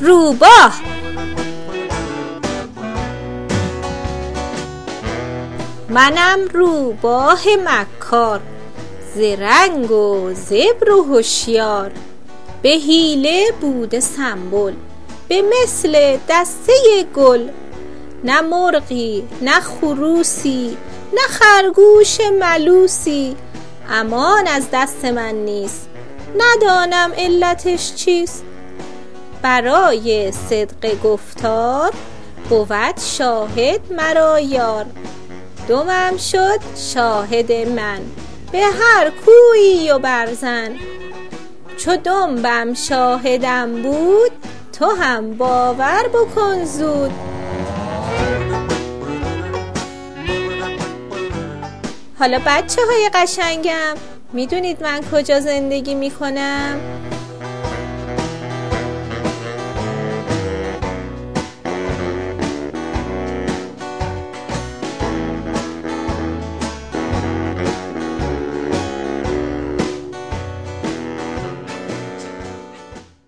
روباه. منم روباه مکار زرنگ و زبر و هوشیار. به حیله بوده سنبل به مثل دسته گل. نه مرغی نه خروسی نه خرگوش ملوسی. امان از دست من نیست ندانم علتش چیست. برای صدق گفتار بود شاهد مرا یار. دمم شد شاهد من. به هر کویی و برزن چو دمبم شاهدم بود تو هم باور بکن زود. حالا بچه های قشنگم می‌دونید من کجا زندگی می‌کنم؟